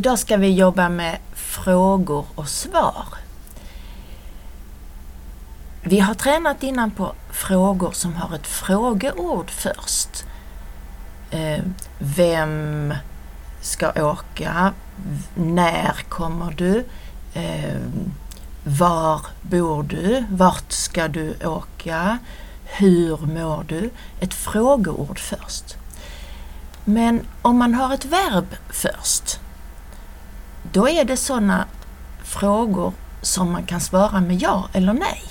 Idag ska vi jobba med frågor och svar. Vi har tränat innan på frågor som har ett frågeord först. Eh, vem ska åka? När kommer du? Eh, var bor du? Vart ska du åka? Hur mår du? Ett frågeord först. Men om man har ett verb först, då är det sådana frågor som man kan svara med ja eller nej.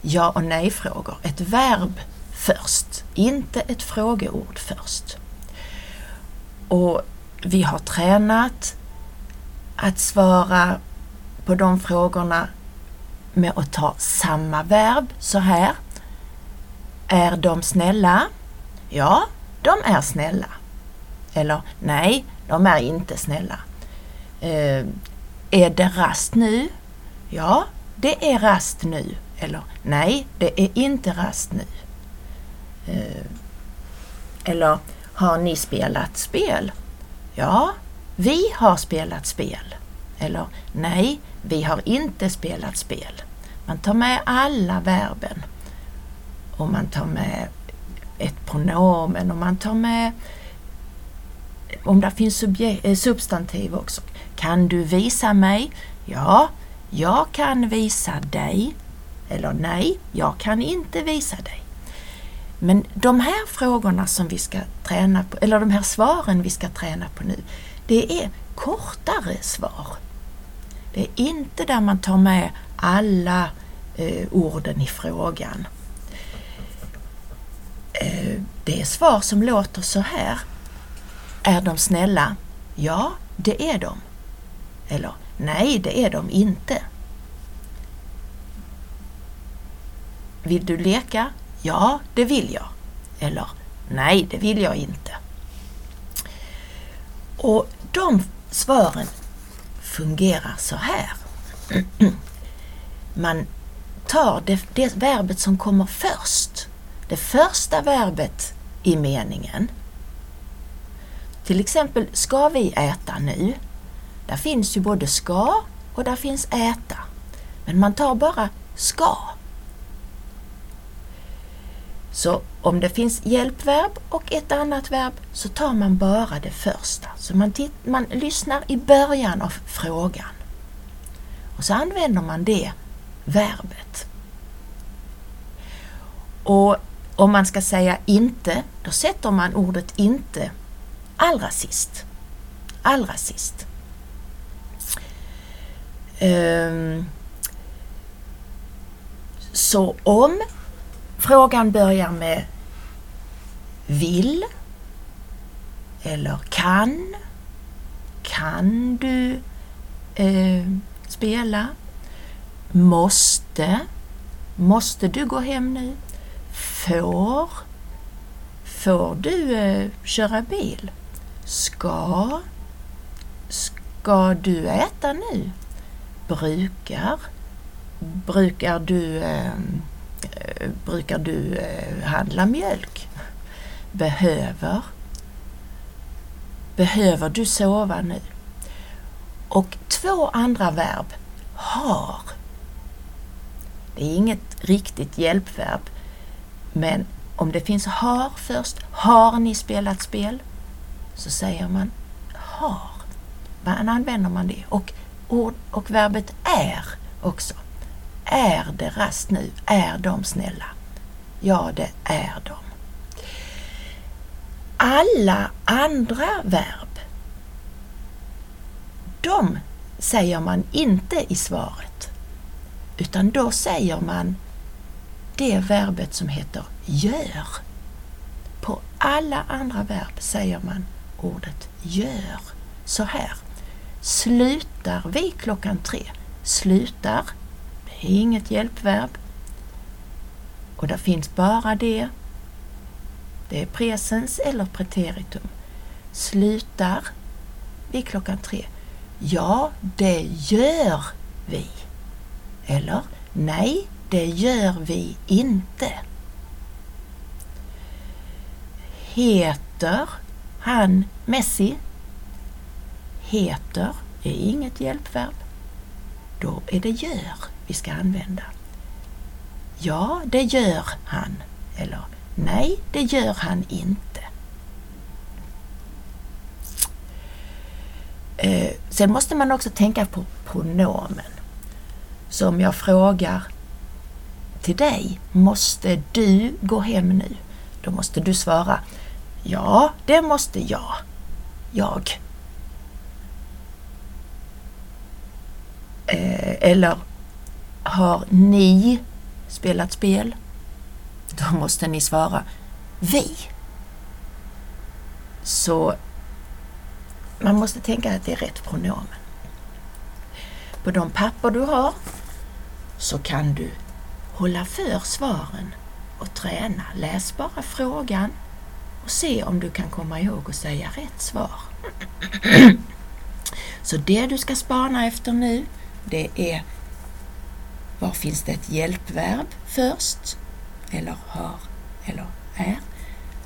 Ja och nej-frågor. Ett verb först, inte ett frågeord först. Och vi har tränat att svara på de frågorna med att ta samma verb så här. Är de snälla? Ja, de är snälla. Eller nej, de är inte snälla. Eh, är det rast nu? Ja, det är rast nu. Eller nej, det är inte rast nu. Eh, eller har ni spelat spel? Ja, vi har spelat spel. Eller nej, vi har inte spelat spel. Man tar med alla verben. Och man tar med ett pronomen och man tar med om det finns eh, substantiv också. Kan du visa mig? Ja, jag kan visa dig. Eller nej, jag kan inte visa dig. Men de här frågorna som vi ska träna på, eller de här svaren vi ska träna på nu, det är kortare svar. Det är inte där man tar med alla eh, orden i frågan. Eh, det är svar som låter så här. Är de snälla? Ja, det är de. Eller nej, det är de inte. Vill du leka? Ja, det vill jag. Eller nej, det vill jag inte. Och de svaren fungerar så här. Man tar det, det verbet som kommer först, det första verbet i meningen. Till exempel, ska vi äta nu? Där finns ju både ska och där finns äta. Men man tar bara ska. Så om det finns hjälpverb och ett annat verb så tar man bara det första. Så man, man lyssnar i början av frågan. Och så använder man det verbet. Och om man ska säga inte, då sätter man ordet inte allra sist. Allra sist. Um, så om frågan börjar med vill eller kan, kan du eh, spela? Måste, måste du gå hem nu? Får, får du eh, köra bil? Ska, ska du äta nu? Brukar, brukar du, ehm, eh, brukar du eh, handla mjölk? Behöver, behöver du sova nu? Och två andra verb har. Det är inget riktigt hjälpverb, men om det finns har först, har ni spelat spel? Så säger man har. Man använder man det. Och, ord, och verbet är också. Är det rast nu? Är de snälla? Ja, det är de. Alla andra verb, de säger man inte i svaret. Utan då säger man det verbet som heter gör. På alla andra verb säger man ordet gör så här. Slutar vi klockan tre? Slutar, det är inget hjälpverb. Och det finns bara det. Det är presens eller preteritum. Slutar vi klockan tre? Ja, det gör vi. Eller nej, det gör vi inte. Heter han Messi? Heter är inget hjälpverb. Då är det gör vi ska använda. Ja, det gör han. Eller nej, det gör han inte. Eh, sen måste man också tänka på pronomen. Så om jag frågar till dig, måste du gå hem nu? Då måste du svara, ja, det måste jag. Jag. Eh, eller har ni spelat spel? Då måste ni svara vi. Så man måste tänka att det är rätt pronomen. På de papper du har så kan du hålla för svaren och träna. Läs bara frågan och se om du kan komma ihåg att säga rätt svar. Så det du ska spana efter nu, det är var finns det ett hjälpverb först? Eller har eller är?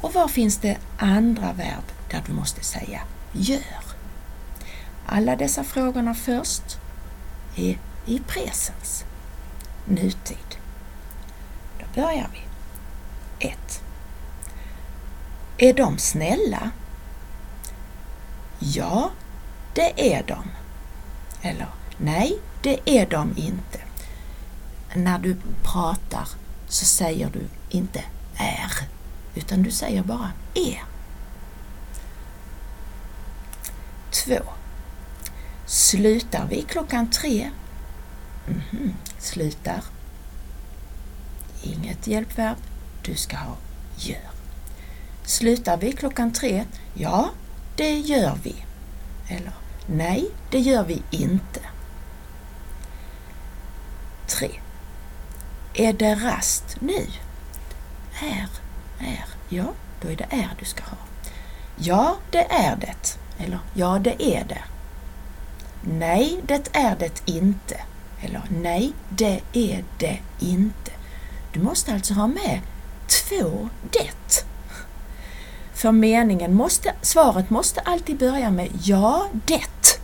Och var finns det andra verb där du måste säga gör? Alla dessa frågorna först är i presens, nutid. Då börjar vi. 1. Är de snälla? Ja, det är de. Eller nej, det är de inte. När du pratar så säger du inte är, utan du säger bara är. 2. Slutar vi klockan tre? Mm -hmm. Slutar. Inget hjälpverb. Du ska ha gör. Slutar vi klockan tre? Ja, det gör vi. Eller nej, det gör vi inte. 3. Är det rast nu? Är, är. Ja, då är det är du ska ha. Ja, det är det. Eller ja, det är det. Nej, det är det inte. Eller nej, det är det inte. Du måste alltså ha med två det. För meningen måste, svaret måste alltid börja med ja, det.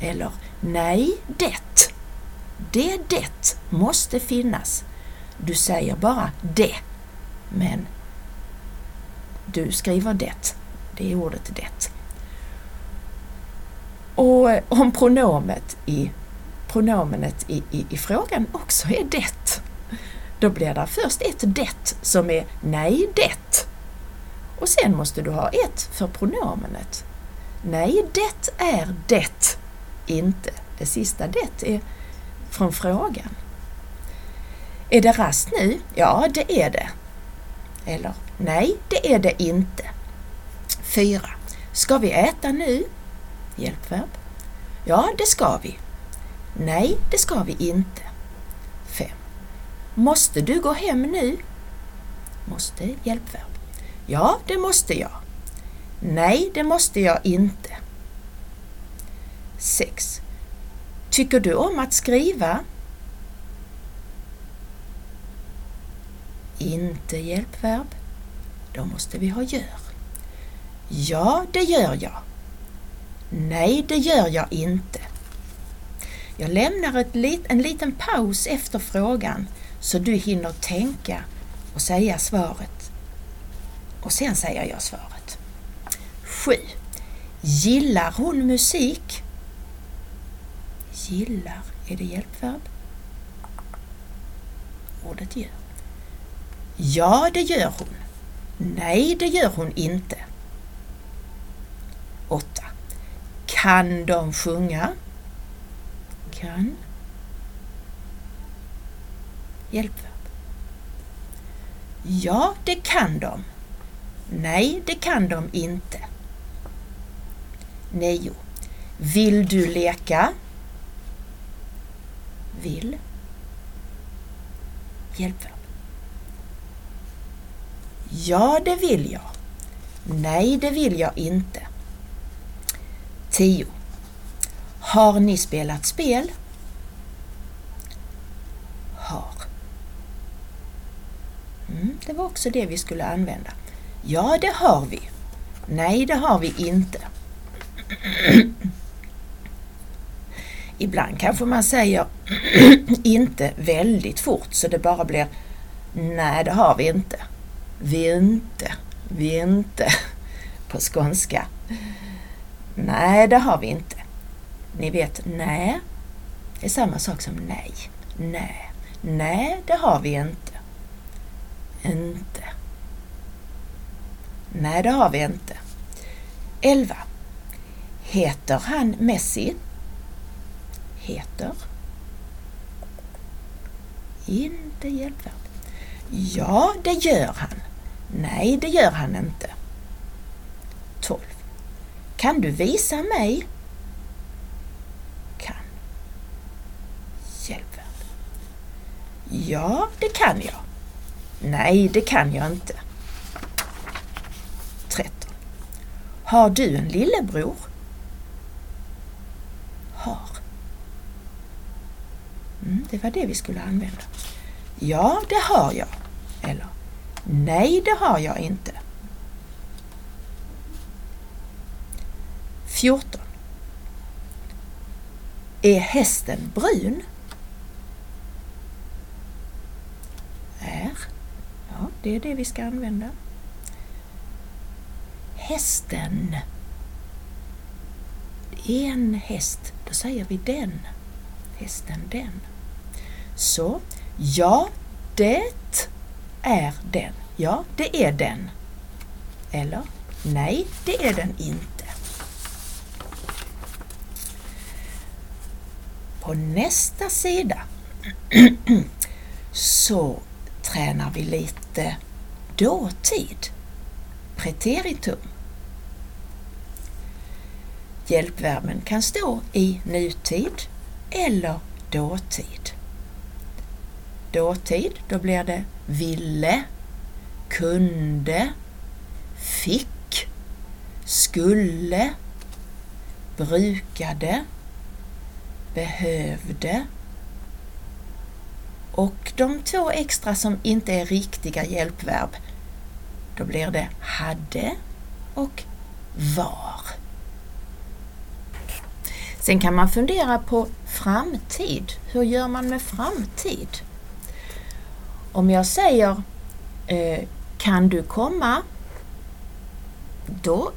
Eller nej, det. Det det måste finnas. Du säger bara det, men du skriver det. Det är ordet det. Och eh, om pronomet i, pronomenet i, i, i frågan också är det, då blir det först ett det som är nej det. Och sen måste du ha ett för pronomenet. Nej, det är det inte. Det sista det är från frågan. Är det rast nu? Ja, det är det. Eller nej, det är det inte. 4. Ska vi äta nu? Hjälpverb. Ja, det ska vi. Nej, det ska vi inte. 5. Måste du gå hem nu? Måste hjälpverb. Ja, det måste jag. Nej, det måste jag inte. 6. Tycker du om att skriva? Inte hjälpverb. Då måste vi ha gör. Ja, det gör jag. Nej, det gör jag inte. Jag lämnar ett lit, en liten paus efter frågan så du hinner tänka och säga svaret. Och sen säger jag svaret. 7. Gillar hon musik? Gillar, är det hjälpverb? Ordet gör. Ja, det gör hon. Nej, det gör hon inte. 8. Kan de sjunga? Kan. Hjälpverb. Ja, det kan de. Nej, det kan de inte. 9. Vill du leka? Vill. Hjälpverb. Ja, det vill jag. Nej, det vill jag inte. 10. Har ni spelat spel? Har. Mm, det var också det vi skulle använda. Ja, det har vi. Nej, det har vi inte. Ibland kanske man säger inte väldigt fort så det bara blir Nej, det har vi inte. Vi inte, vi inte på skånska. Nej, det har vi inte. Ni vet, nej, det är samma sak som nej. Nej, nej, det har vi inte. Inte. Nej, det har vi inte. 11. Heter han Messi? Heter. Inte hjälpvärd. Ja, det gör han. Nej, det gör han inte. 12. Kan du visa mig? Kan. Hjälpvärd. Ja, det kan jag. Nej, det kan jag inte. 13. Har du en lillebror? Har. Mm, det var det vi skulle använda. Ja, det har jag. Eller Nej, det har jag inte. 14. Är hästen brun? Är. Ja, det är det vi ska använda. Hästen. En häst, då säger vi den. Hästen den. Så, ja, det är den. Ja, det är den. Eller, nej, det är den inte. På nästa sida så tränar vi lite dåtid, preteritum. Hjälpverben kan stå i nutid eller dåtid. Dåtid, då blir det ville, kunde, fick, skulle, brukade, behövde och de två extra som inte är riktiga hjälpverb, då blir det hade och var. Sen kan man fundera på framtid. Hur gör man med framtid? Om jag säger eh, Kan du komma? Då,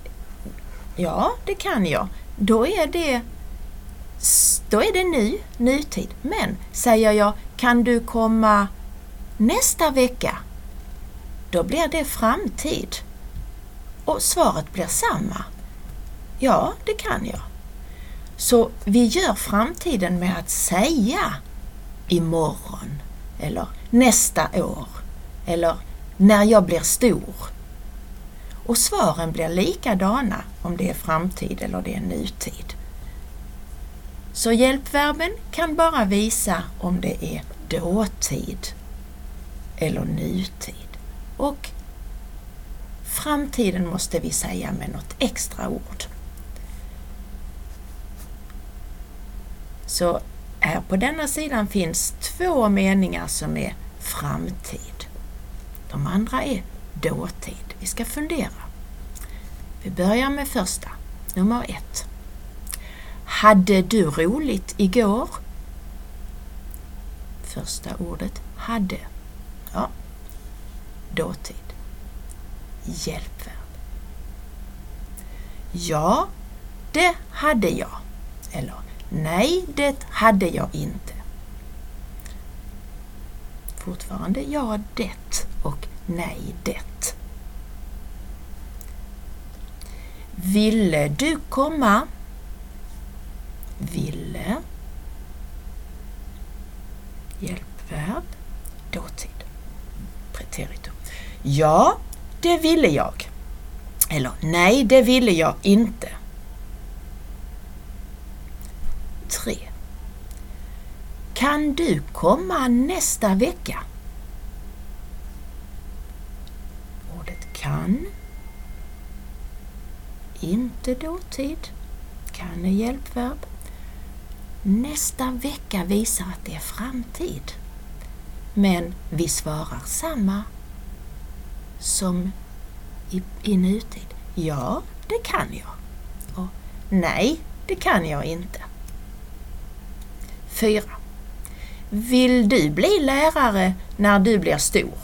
ja det kan jag. Då är det, då är det nu, nutid. Men säger jag Kan du komma nästa vecka? Då blir det framtid. Och svaret blir samma. Ja, det kan jag. Så vi gör framtiden med att säga imorgon eller nästa år eller när jag blir stor. Och svaren blir likadana om det är framtid eller det är nutid. Så hjälpverben kan bara visa om det är dåtid eller nutid. Och framtiden måste vi säga med något extra ord. Så här på denna sidan finns två meningar som är framtid. De andra är dåtid. Vi ska fundera. Vi börjar med första, nummer ett. Hade du roligt igår? Första ordet hade. Dåtid. Hjälpverb. Ja, det hade jag. Eller Nej, det hade jag inte. Fortfarande ja, det och nej, det. Ville du komma? Ville. Hjälpverb. Dåtid. Ja, det ville jag. Eller nej, det ville jag inte. 3. Kan du komma nästa vecka? Ordet kan. Inte dåtid. Kan är hjälpverb. Nästa vecka visar att det är framtid. Men vi svarar samma som i, i nutid. Ja, det kan jag. Och Nej, det kan jag inte. 4. Vill du bli lärare när du blir stor?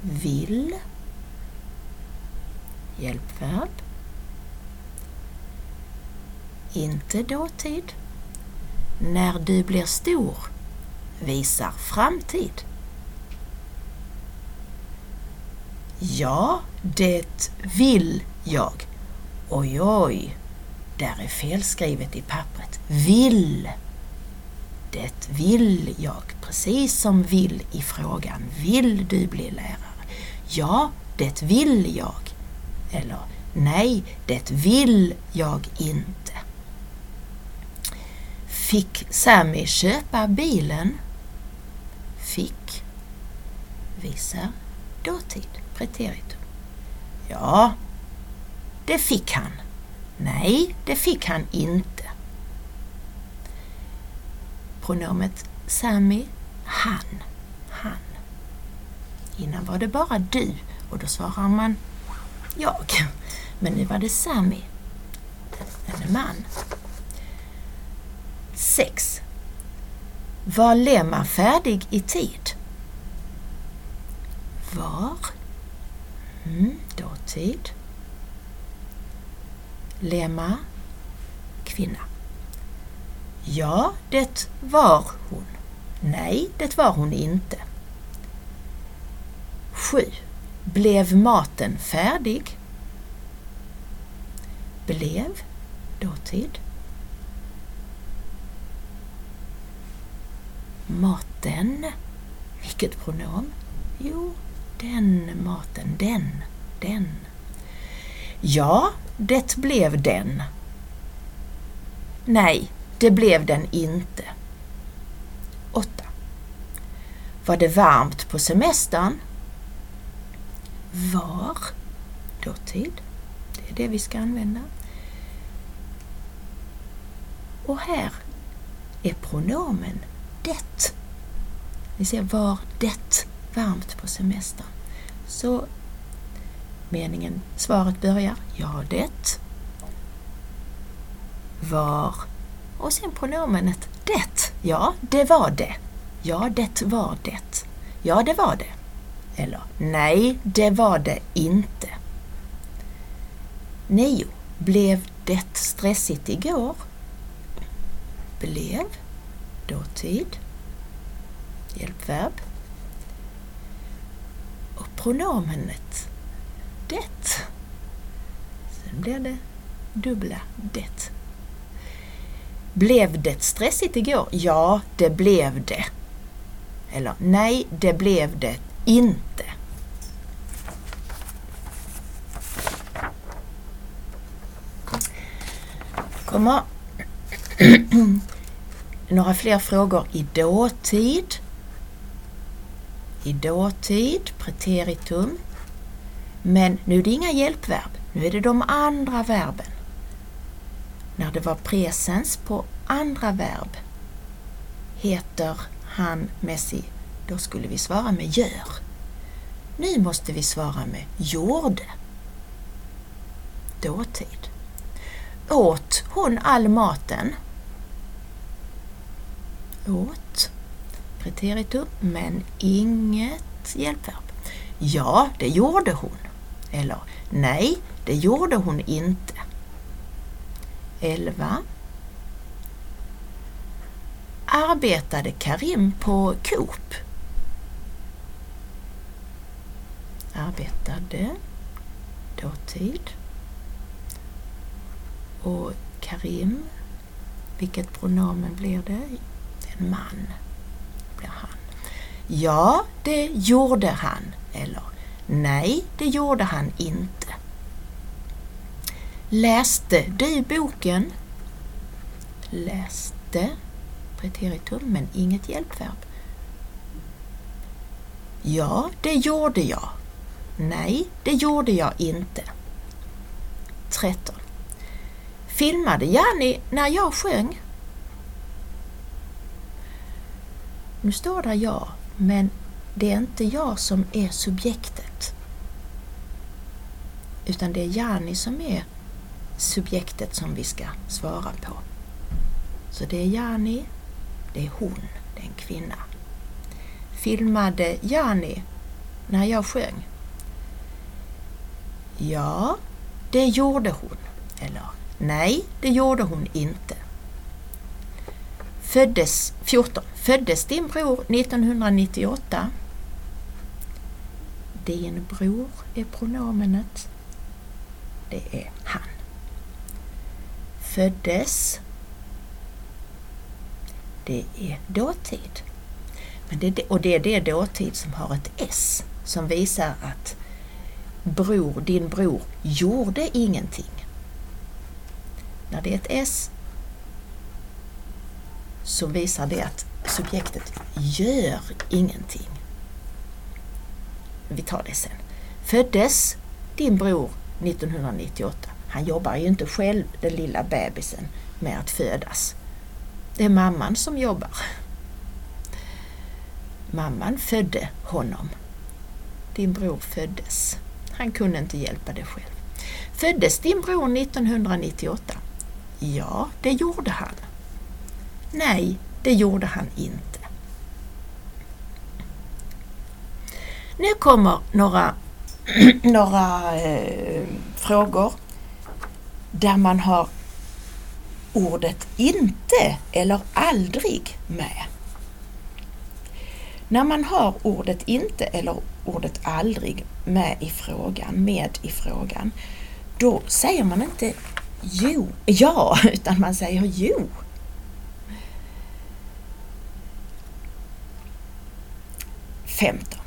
Vill. Hjälpverb. Inte dåtid. När du blir stor visar framtid. Ja, det vill jag. Oj, oj, där är felskrivet i pappret. Vill. Det vill jag, precis som vill i frågan. Vill du bli lärare? Ja, det vill jag. Eller nej, det vill jag inte. Fick Sammy köpa bilen? Fick visar dåtid, preteritum. Ja, det fick han. Nej, det fick han inte. Pronomet Sami, han, han. Innan var det bara du och då svarar man jag. Men nu var det Sami, en man. 6. Var Lemma färdig i tid? Var. Mm, dåtid. Lema, kvinna. Ja, det var hon. Nej, det var hon inte. 7. Blev maten färdig? Blev, dåtid. Maten. Vilket pronom? Jo, den maten, den, den. Ja, det blev den. Nej, det blev den inte. 8. Var det varmt på semestern? Var, dåtid. Det är det vi ska använda. Och här är pronomen det. Ni ser var det varmt på semestern. Så meningen, svaret börjar ja det var och sen pronomenet det. Ja, det var det. Ja, det var det. Ja, det var det. Eller nej, det var det inte. 9. Blev det stressigt igår? Blev, dåtid, hjälpverb. Pronomenet det. Sen blir det dubbla det. Blev det stressigt igår? Ja, det blev det. Eller nej, det blev det inte. kommer några fler frågor i dåtid. I dåtid, preteritum. Men nu är det inga hjälpverb, nu är det de andra verben. När det var presens på andra verb heter han Messi, då skulle vi svara med gör. Nu måste vi svara med gjorde. Dåtid. Åt hon all maten? Åt. Preteritum, men inget hjälpverb. Ja, det gjorde hon. Eller nej, det gjorde hon inte. 11. Arbetade Karim på Coop? Arbetade, dåtid. Och Karim, vilket pronomen blir det? En man. Blir han. Ja, det gjorde han. Eller nej, det gjorde han inte. Läste du boken? Läste, preteritum, men inget hjälpverb. Ja, det gjorde jag. Nej, det gjorde jag inte. 13. Filmade Janni när jag sjöng? Nu står där ja, men det är inte jag som är subjektet utan det är Jani som är subjektet som vi ska svara på. Så det är Jani, det är hon, det är en kvinna. Filmade Jani när jag sjöng? Ja, det gjorde hon. Eller nej, det gjorde hon inte. Föddes 14. Föddes din bror 1998? Din bror är pronomenet. Det är han. Föddes. Det är dåtid. Men det, och det är det dåtid som har ett S som visar att bror, din bror gjorde ingenting. När det är ett S så visar det att subjektet gör ingenting. Vi tar det sen. Föddes din bror 1998? Han jobbar ju inte själv, den lilla bebisen, med att födas. Det är mamman som jobbar. Mamman födde honom. Din bror föddes. Han kunde inte hjälpa det själv. Föddes din bror 1998? Ja, det gjorde han. Nej, det gjorde han inte. Nu kommer några, några eh, frågor där man har ordet inte eller aldrig med. När man har ordet inte eller ordet aldrig med i frågan, med i frågan, då säger man inte jo, ja, utan man säger jo. Femton.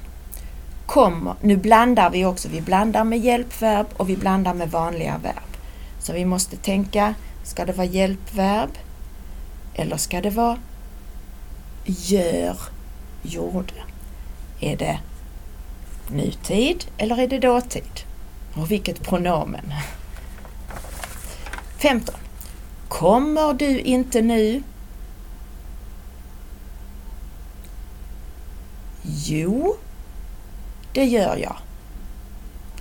Kommer, nu blandar vi också, vi blandar med hjälpverb och vi blandar med vanliga verb. Så vi måste tänka, ska det vara hjälpverb eller ska det vara gör, gjorde? Är det nutid eller är det dåtid? Och vilket pronomen? 15. Kommer du inte nu? Jo, det gör jag.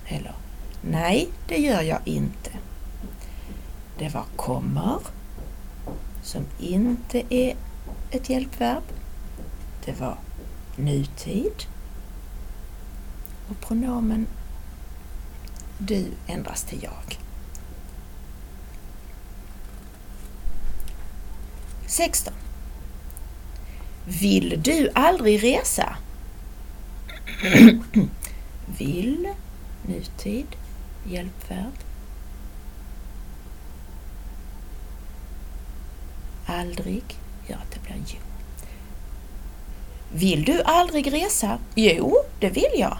Eller nej, det gör jag inte. Det var kommer, som inte är ett hjälpverb. Det var nutid. Och pronomen du ändras till jag. 16. Vill du aldrig resa? Vill, nutid, hjälpverb. Aldrig, ja det blir jo. Vill du aldrig resa? Jo, det vill jag.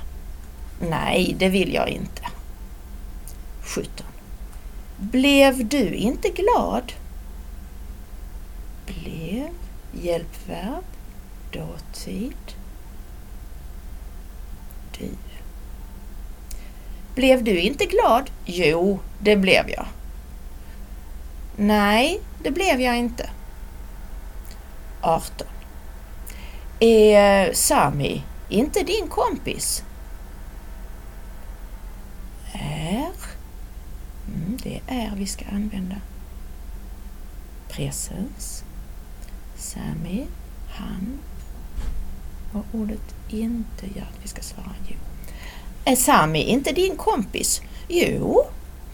Nej, det vill jag inte. 17. Blev du inte glad? Blev, hjälpverb, dåtid, du. Blev du inte glad? Jo, det blev jag. Nej, det blev jag inte. 18. Är Sami inte din kompis? Är. Mm, det är vi ska använda. Presens. Sami, han. Och ordet inte gör att vi ska svara jo. Är Sami inte din kompis? Jo,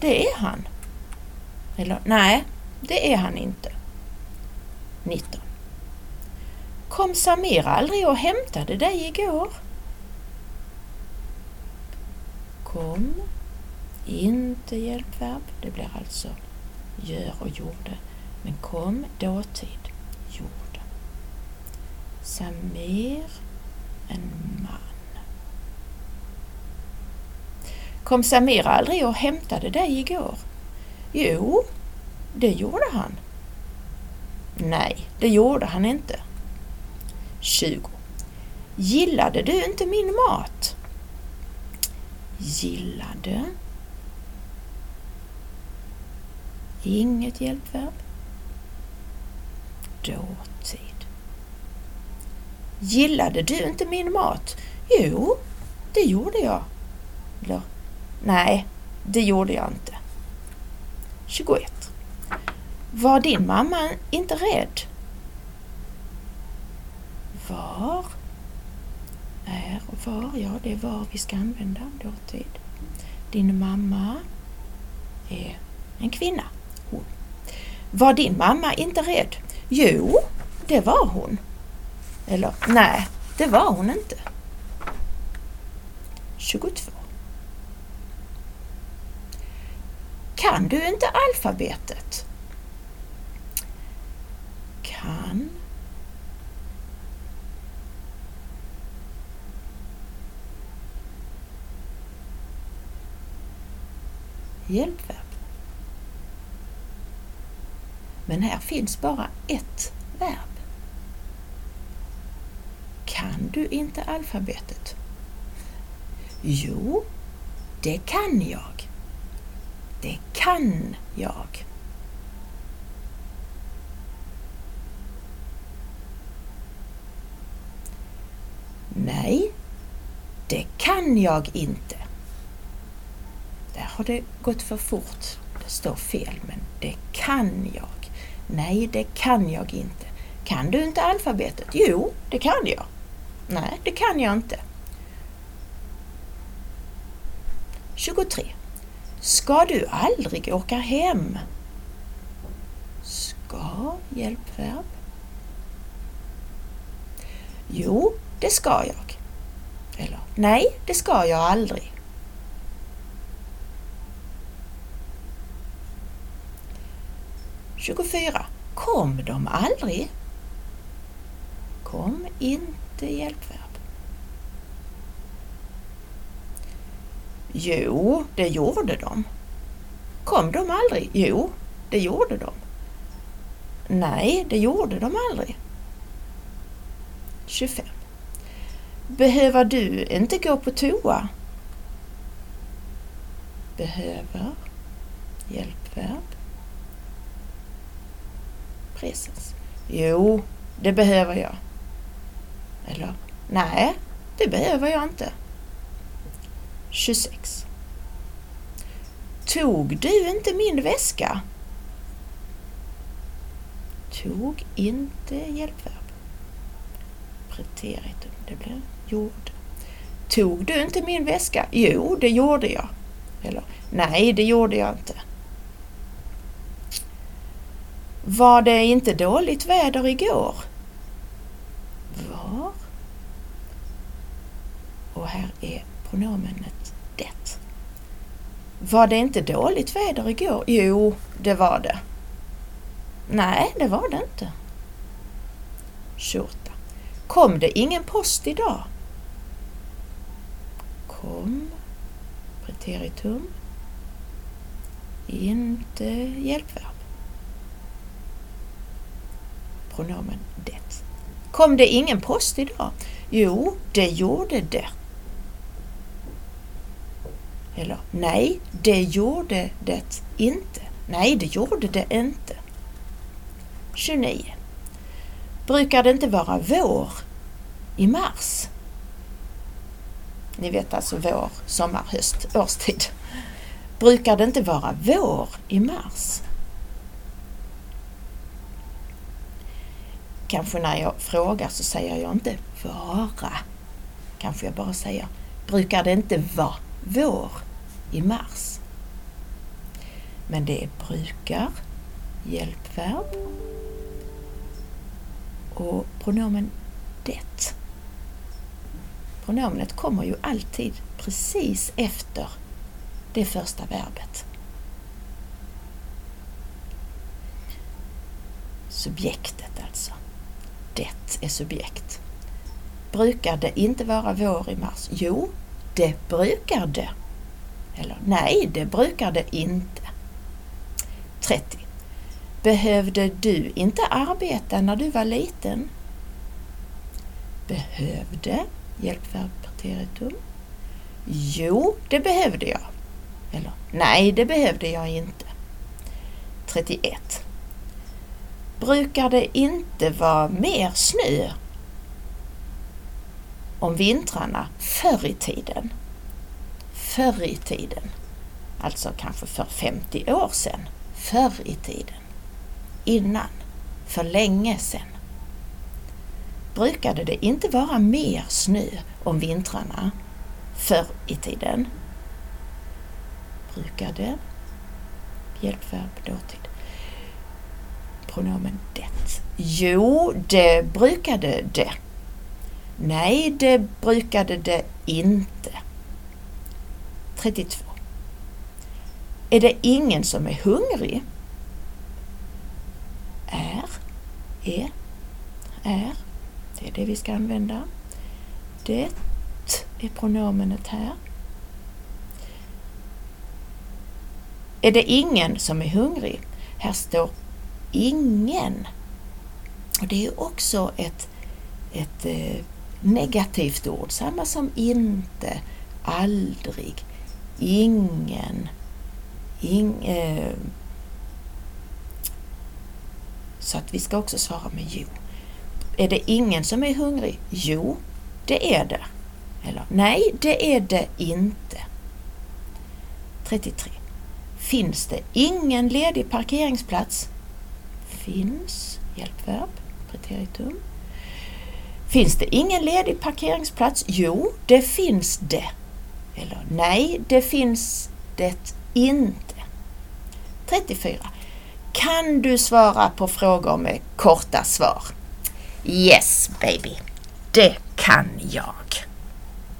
det är han. Eller nej, det är han inte. 19. Kom Samir aldrig och hämtade dig igår? Kom, inte hjälpverb, det blir alltså gör och gjorde. Men kom, dåtid, gjorde. Samir, en man. Kom Samir aldrig och hämtade dig igår? Jo, det gjorde han. Nej, det gjorde han inte. 20. Gillade du inte min mat? Gillade. Inget hjälpverb. Dåtid. Gillade du inte min mat? Jo, det gjorde jag. Eller, nej, det gjorde jag inte. 21. Var din mamma inte rädd? Var är och var, ja det är var vi ska använda dåtid. Din mamma är en kvinna, hon. Var din mamma inte rädd? Jo, det var hon. Eller nej, det var hon inte. 22. Kan du inte alfabetet? Kan hjälpverb. Men här finns bara ett verb. Kan du inte alfabetet? Jo, det kan jag. Det kan jag. Nej, det kan jag inte. Där har det gått för fort. Det står fel, men det kan jag. Nej, det kan jag inte. Kan du inte alfabetet? Jo, det kan jag. Nej, det kan jag inte. 23. Ska du aldrig åka hem? Ska, hjälpverb. Jo, det ska jag. Eller nej, det ska jag aldrig. Tjugofyra. Kom de aldrig? Kom inte hjälpverb. Jo, det gjorde de. Kom de aldrig? Jo, det gjorde de. Nej, det gjorde de aldrig. 25. Behöver du inte gå på toa? Behöver, hjälpverb, presens. Jo, det behöver jag. Eller, nej, det behöver jag inte. 26. Tog du inte min väska? Tog inte hjälpverb. Preteritum, det blir gjorde. Tog du inte min väska? Jo, det gjorde jag. Eller nej, det gjorde jag inte. Var det inte dåligt väder igår? Var? Och här är pronomenet det. Var det inte dåligt väder igår? Jo, det var det. Nej, det var det inte. 28. Kom det ingen post idag? Kom, preteritum, inte hjälpverb. Pronomen det. Kom det ingen post idag? Jo, det gjorde det. Eller nej, det gjorde det inte. Nej, det gjorde det inte. 29. Brukar det inte vara vår i mars? Ni vet alltså vår, sommar, höst, årstid. Brukar det inte vara vår i mars? Kanske när jag frågar så säger jag inte vara. Kanske jag bara säger, brukar det inte vara vår i mars? Men det är brukar, hjälpverb och pronomen det. Pronomenet kommer ju alltid precis efter det första verbet. Subjektet alltså. Det är subjekt. Brukar det inte vara vår i mars? Jo, det brukar det. Eller nej, det brukar det inte. 30. Behövde du inte arbeta när du var liten? Behövde, hjälpverb preteritum. Jo, det behövde jag. Eller nej, det behövde jag inte. 31. Brukar det inte vara mer snö om vintrarna förr i tiden? Förr i tiden. alltså kanske för 50 år sedan, förr i tiden, innan, för länge sedan, brukade det inte vara mer snö om vintrarna förr i tiden. Brukade, hjälpverb dåtid, pronomen det. Jo, det brukade det. Nej, det brukade det inte. 32. Är det ingen som är hungrig? Är, är, är. Det är det vi ska använda. Det är pronomenet här. Är det ingen som är hungrig? Här står ingen. Och Det är också ett, ett eh, negativt ord, samma som inte, aldrig, ingen, ing, eh, så att vi ska också svara med jo. Är det ingen som är hungrig? Jo, det är det. Eller nej, det är det inte. 33. Finns det ingen ledig parkeringsplats? Finns, hjälpverb, preteritum. Finns det ingen ledig parkeringsplats? Jo, det finns det. Eller nej, det finns det inte. 34. Kan du svara på frågor med korta svar? Yes baby, det kan jag.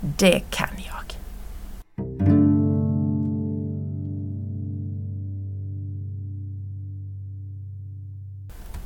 Det kan jag.